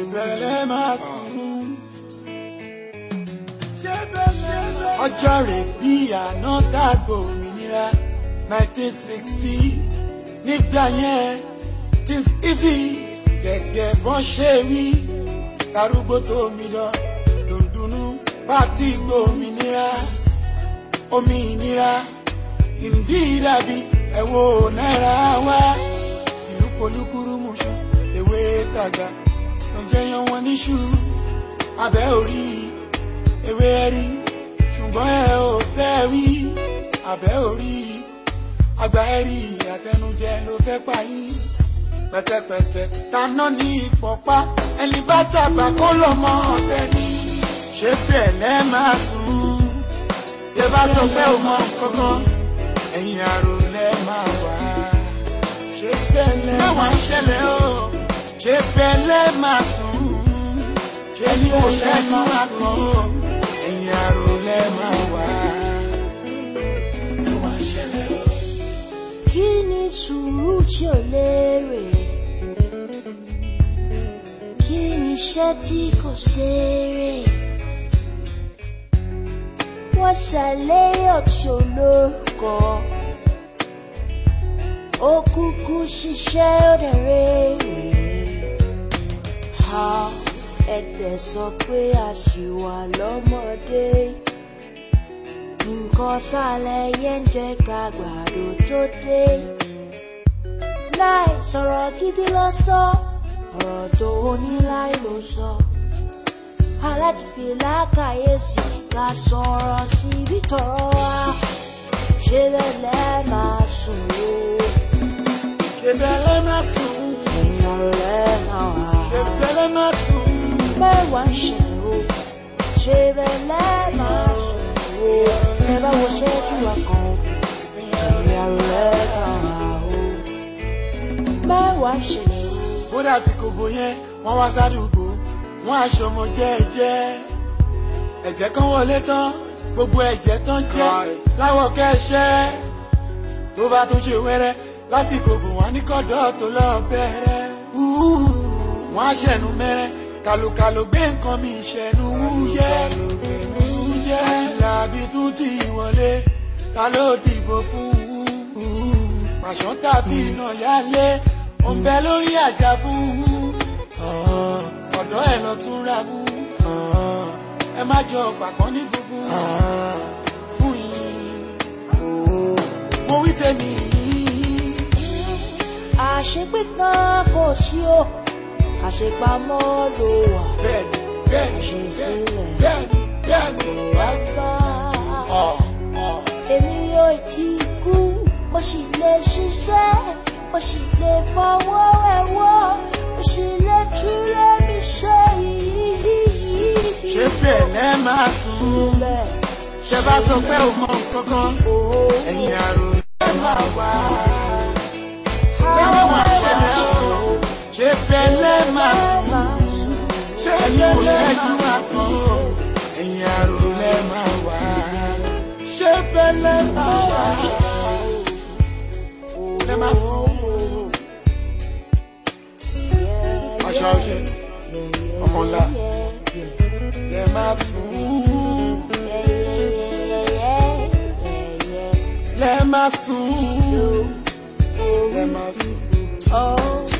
Ìbẹ̀lẹ̀ máa sùn. Ọjọ́ rẹ̀ bí àná dàgbò òmìnira 1960 nígbà yẹn things easy gẹ̀gẹ̀ bọ́n ṣe wí. Darúgbó tó mi lọ lòdùnú bá ti gbòmìnira òmìnira indeed àbí ẹ̀wọ̀ náírà wa ìlú polúkúrú mùsùn ewé tàgbà tó ń jẹyàn wọn níṣu abẹ́ orí ewé rí ṣùgbọ́n ẹ ò fẹ́ rí abẹ́ orí àgbà ẹ̀rí àtẹnujẹ ló fẹ́ pààyàn pẹ̀tẹ̀pẹ̀tẹ̀ taná ní ìfọ̀pá ẹni bá tàgbà kó lọ́mọ ọ̀fẹ́ ni ṣé bẹ́ẹ̀ lẹ́ẹ̀ máa sùn. Yorùbá sọ pé o mọ kankan ẹ̀yìn àrò lẹ́ máa wá. ṣé pẹ̀lẹ́ máa ṣẹlẹ̀ o ṣé pẹ̀lẹ́ máa sùn. ṣé ní òṣèlú àkọ́ ẹ̀yìn àrò lẹ́ máa wá. kí ni sùúrù tí ò lérè? kí ni iṣẹ́ tí kò ṣeré? ọ̀ṣàlẹ́yọ̀ṣọ́ ló kọ́ ó kúkú ṣiṣẹ́ òdẹ̀rẹ́ ha ẹ̀dẹ̀ sọ pé a ṣì wà lọ́mọdé nǹkan sálẹ̀ yẹn ń jẹ́ ká gbàdo tó dé láì sọ̀rọ̀ gidi lọ sọ ọ̀rọ̀ tó o ní láì ló sọ. So alájìfìlà kàyèsí ká sọ̀rọ̀ síbi tọ̀rọ̀ wa ṣé bẹ́ẹ̀ máa sùn o ṣé bẹ́ẹ̀ máa sùn èèyàn lẹ́ máa wà ṣé bẹ́ẹ̀ máa sùn mẹ́wàá ń ṣe o ṣé bẹ́ẹ̀ máa sùn o ẹ bá wo ṣẹ́jú wa kan èèyàn lẹ́ máa o mẹ́wàá ń ṣe o. bó dà sí kòbó yẹn wọ́n wá sádùúgbò wọ́n aṣọmọ jẹ́ẹ́jẹ́ ẹ̀jẹ̀ kan wọlé tán gbogbo ẹ̀jẹ̀ tán jẹ́ láwọ̀ kẹ́ẹ̀ṣẹ́ tó bá tún ṣe wẹ́rẹ́ lásìkò bò wọ́n ní kọ́dọ̀ tó lọ bẹ̀rẹ̀ wọ́n aṣẹ̀nu mẹ́rẹ́ kàlùkàlù gbé nǹkan mi ṣẹ̀nu wúyẹ́ wúyẹ́ làbí tún ti wọlé ta ló dìbò fún un pàṣán tàbí iná yálé òǹbẹ lórí àjà fún un ọ̀dọ́ ẹ̀ lọ tún ra bú ẹ má jọ pàpọ̀ ní funfun fún yín mo wí tèmi yìí. àṣepé tán kò sí o àṣepamọ́ ló wà àṣesílẹ̀ kò wá gbà èmi yóò ti kú mo sì lè ṣiṣẹ́ mo sì lè fọwọ́. máa sùn ṣe bá sọ pé ò mọ kankan ẹ̀yìn àrùn ẹ̀ máa wá lọ́wọ́ máa ṣẹlẹ̀ o ṣe bẹ́lẹ̀ kò ṣẹ́jú máa kàn o ẹ̀yìn wa ẹ̀ máa sùn. maa let Them are Let Yeah, yeah, Let yeah. Them Oh.